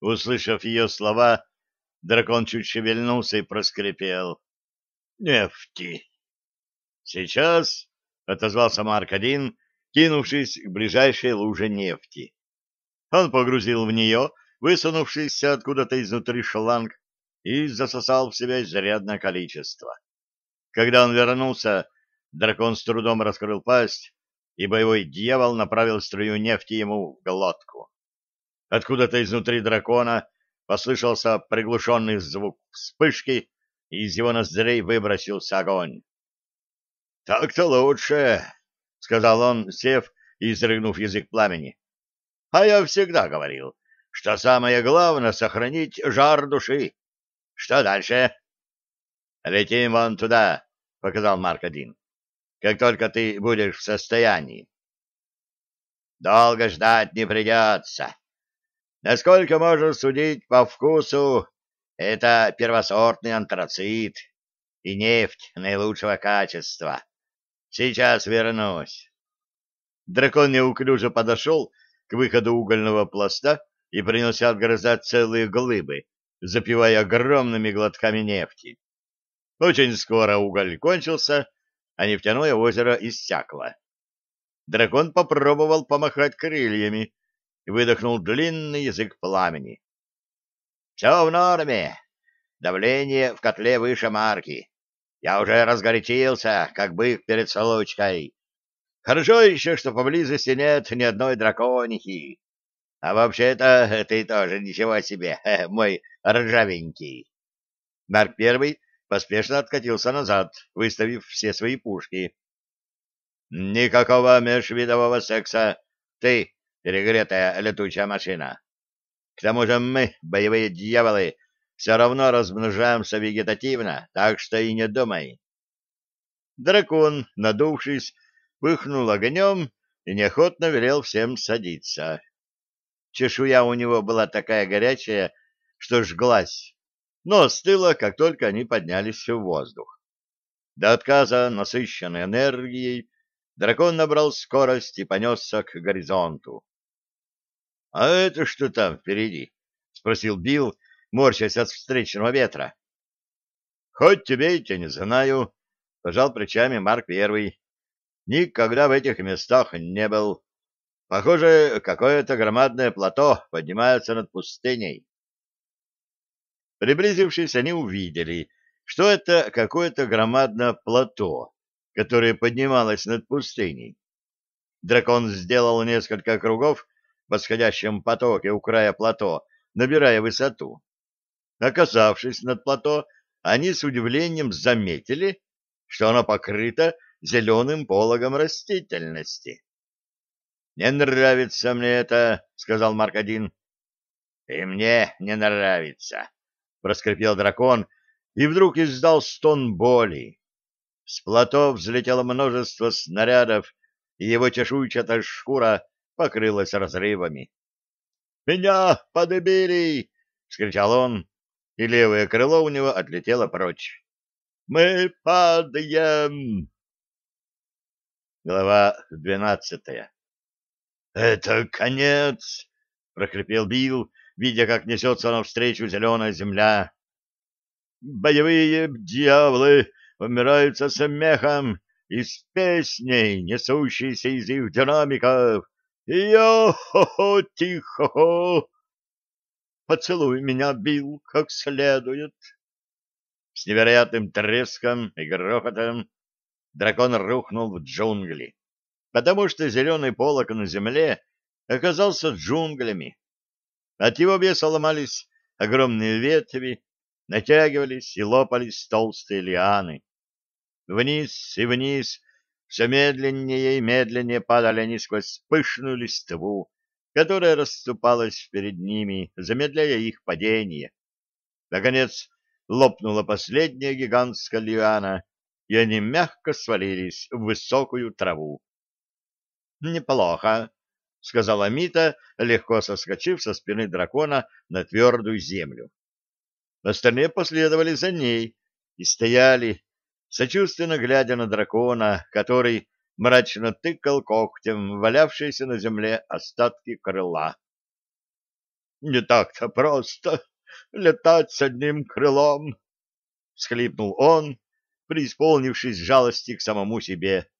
Услышав ее слова, дракон чуть шевельнулся и проскрипел. «Нефти!» «Сейчас», — отозвался Марк-1, кинувшись к ближайшей луже нефти. Он погрузил в нее высунувшийся откуда-то изнутри шланг и засосал в себя изрядное количество. Когда он вернулся, дракон с трудом раскрыл пасть, и боевой дьявол направил струю нефти ему в глотку. Откуда-то изнутри дракона послышался приглушенный звук вспышки, и из его ноздрей выбросился огонь. — Так-то лучше, — сказал он, сев и изрыгнув язык пламени. — А я всегда говорил, что самое главное — сохранить жар души. Что дальше? — Летим вон туда, — показал Марк-1, — как только ты будешь в состоянии. — Долго ждать не придется. Насколько можно судить по вкусу, это первосортный антрацит и нефть наилучшего качества. Сейчас вернусь. Дракон неуклюже подошел к выходу угольного пласта и принялся отгрызать целые глыбы, запивая огромными глотками нефти. Очень скоро уголь кончился, а нефтяное озеро иссякло. Дракон попробовал помахать крыльями выдохнул длинный язык пламени. — Все в норме. Давление в котле выше марки. Я уже разгорячился, как бык перед солочкой. Хорошо еще, что поблизости нет ни одной драконихи. А вообще-то ты тоже ничего себе, мой ржавенький. Марк Первый поспешно откатился назад, выставив все свои пушки. Никакого межвидового секса. Ты, перегретая летучая машина. К тому же мы, боевые дьяволы, все равно размножаемся вегетативно, так что и не думай. Дракон, надувшись, пыхнул огнем и неохотно велел всем садиться. Чешуя у него была такая горячая, что жглась, но остыла, как только они поднялись в воздух. До отказа, насыщенной энергией, дракон набрал скорость и понесся к горизонту. — А это что там впереди? — спросил Билл, морщась от встречного ветра. — Хоть тебе и не знаю, — пожал плечами Марк Первый. — Никогда в этих местах не был. Похоже, какое-то громадное плато поднимается над пустыней. Приблизившись, они увидели, что это какое-то громадное плато, которое поднималось над пустыней. Дракон сделал несколько кругов восходящем потоке у края плато, набирая высоту. Оказавшись над плато, они с удивлением заметили, что оно покрыто зеленым пологом растительности. — Не нравится мне это, — сказал Марк один. — И мне не нравится, — проскрипел дракон, и вдруг издал стон боли. С плато взлетело множество снарядов, и его чешуйчатая шкура покрылась разрывами. — Меня подбили! — скричал он, и левое крыло у него отлетело прочь. «Мы падаем!» Глава двенадцатая. «Это конец!» — прохрипел Билл, видя, как несется навстречу зеленая земля. «Боевые дьяволы умирают со смехом и с песней, несущейся из их динамиков. Йо-хо-хо-тихо-хо!» Поцелуй меня, Билл, как следует. С невероятным треском и грохотом дракон рухнул в джунгли, потому что зеленый полок на земле оказался джунглями. От его веса ломались огромные ветви, натягивались и лопались толстые лианы. Вниз и вниз, все медленнее и медленнее падали они сквозь пышную листву, которая расступалась перед ними, замедляя их падение. Наконец лопнула последняя гигантская лиана, и они мягко свалились в высокую траву. — Неплохо, — сказала Мита, легко соскочив со спины дракона на твердую землю. Остальные последовали за ней и стояли, сочувственно глядя на дракона, который мрачно тыкал когтем валявшиеся на земле остатки крыла. Не так-то просто летать с одним крылом, — схлипнул он, преисполнившись жалости к самому себе.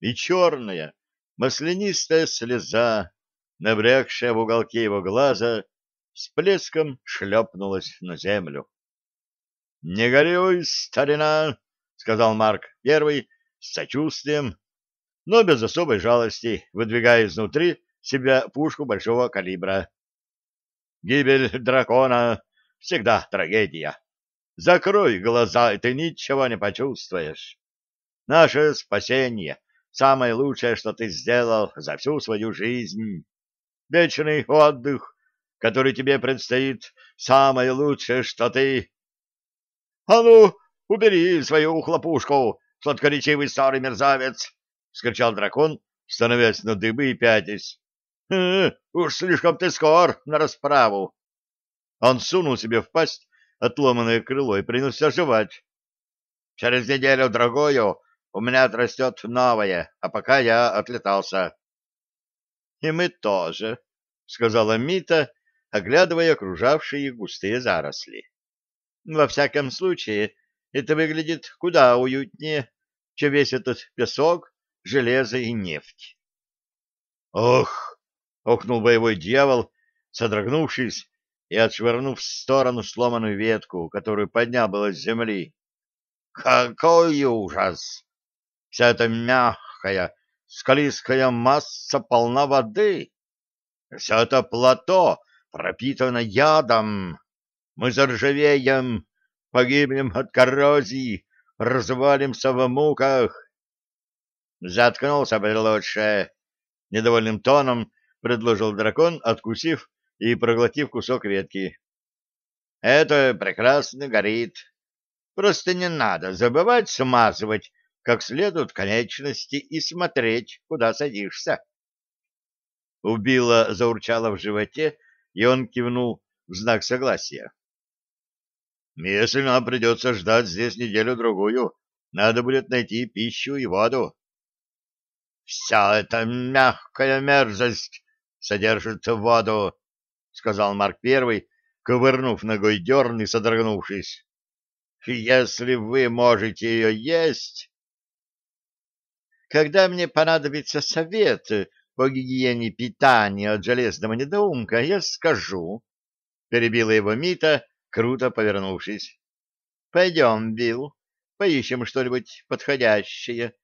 И черная, маслянистая слеза, набрякшая в уголке его глаза, с плеском шлепнулась на землю. — Не горюй, старина, — сказал Марк Первый с сочувствием, но без особой жалости, выдвигая изнутри себя пушку большого калибра. Гибель дракона — всегда трагедия. Закрой глаза, и ты ничего не почувствуешь. Наше спасение — самое лучшее, что ты сделал за всю свою жизнь. Вечный отдых, который тебе предстоит, самое лучшее, что ты... — А ну, убери свою хлопушку, сладкоречивый старый мерзавец! — скричал дракон, становясь на дыбы и пятясь. «Э, — Уж слишком ты скор на расправу. Он сунул себе в пасть отломанное крыло и принялся жевать. — Через неделю-другую у меня отрастет новое, а пока я отлетался. — И мы тоже, — сказала Мита, оглядывая окружавшие густые заросли. — Во всяком случае, это выглядит куда уютнее, чем весь этот песок, железо и нефть. «Ох!» — охнул боевой дьявол, содрогнувшись и отшвырнув в сторону сломанную ветку, которую поднял было с земли. «Какой ужас! Вся эта мягкая, скалистая масса полна воды. Все это плато пропитано ядом. Мы заржавеем, погибнем от коррозии, развалимся в муках. Заткнулся бы лучше, — недовольным тоном предложил дракон, откусив и проглотив кусок ветки. Это прекрасно горит. Просто не надо забывать смазывать как следует конечности и смотреть, куда садишься. Убила заурчала в животе, и он кивнул в знак согласия. Если нам придется ждать здесь неделю-другую, надо будет найти пищу и воду. Вся эта мягкая мерзость содержит воду, — сказал Марк Первый, ковырнув ногой дерн и содрогнувшись. — Если вы можете ее есть... Когда мне понадобится совет по гигиене питания от железного недоумка, я скажу, — перебила его Мита, круто повернувшись. — Пойдем, Билл, поищем что-нибудь подходящее.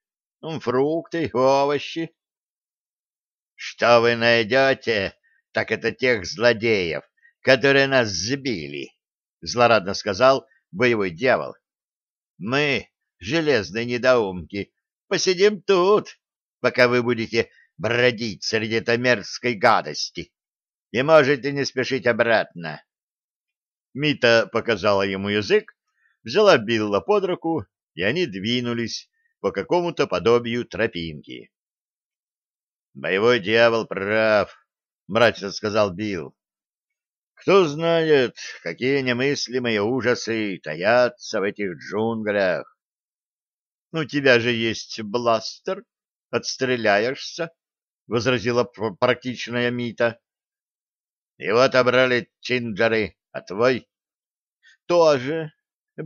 Фрукты, овощи. — Что вы найдете, так это тех злодеев, которые нас сбили, — злорадно сказал боевой дьявол. — Мы, железные недоумки, посидим тут, пока вы будете бродить среди этой мерзкой гадости, и можете не спешить обратно. Мита показала ему язык, взяла Билла под руку, и они двинулись по какому-то подобию тропинки. «Боевой дьявол прав», — мрачно сказал Билл. «Кто знает, какие немыслимые ужасы таятся в этих джунглях». «У тебя же есть бластер, отстреляешься», — возразила практичная Мита. «Его отобрали чинджеры, а твой? Тоже.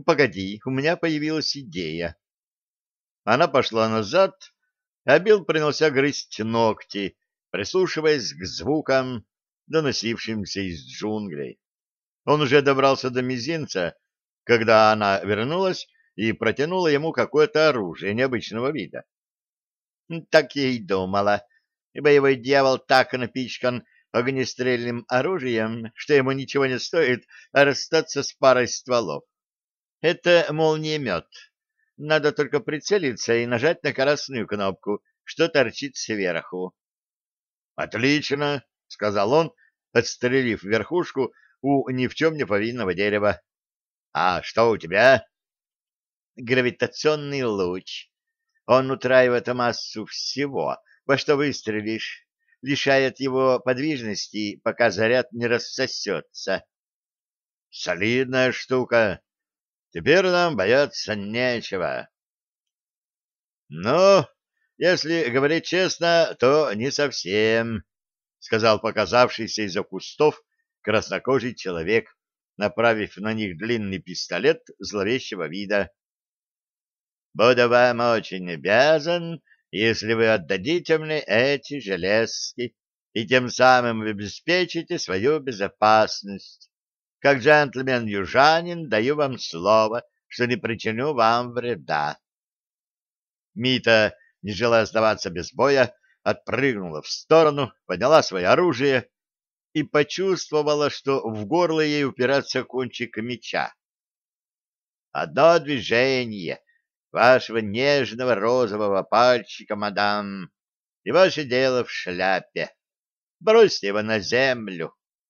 Погоди, у меня появилась идея. Она пошла назад, а Билл принялся грызть ногти, прислушиваясь к звукам, доносившимся из джунглей. Он уже добрался до мизинца, когда она вернулась и протянула ему какое-то оружие необычного вида. Так я и думала. Боевой дьявол так напичкан огнестрельным оружием, что ему ничего не стоит расстаться с парой стволов. Это молниемет. Надо только прицелиться и нажать на красную кнопку, что торчит сверху. — Отлично, — сказал он, отстрелив верхушку у ни в чем не повинного дерева. — А что у тебя? — Гравитационный луч. Он утраивает массу всего, во что выстрелишь лишает его подвижности, пока заряд не рассосется. Солидная штука. Теперь нам бояться нечего. Ну, если говорить честно, то не совсем, сказал показавшийся из-за кустов краснокожий человек, направив на них длинный пистолет зловещего вида. «Буду вам очень обязан, если вы отдадите мне эти железки, и тем самым обеспечите свою безопасность. Как джентльмен-южанин даю вам слово, что не причиню вам вреда». Мита, не желая сдаваться без боя, отпрыгнула в сторону, подняла свое оружие и почувствовала, что в горло ей упирается кончик меча. «Одно движение вашего нежного розового пальчика, мадам, и ваше дело в шляпе. Бросьте его на землю.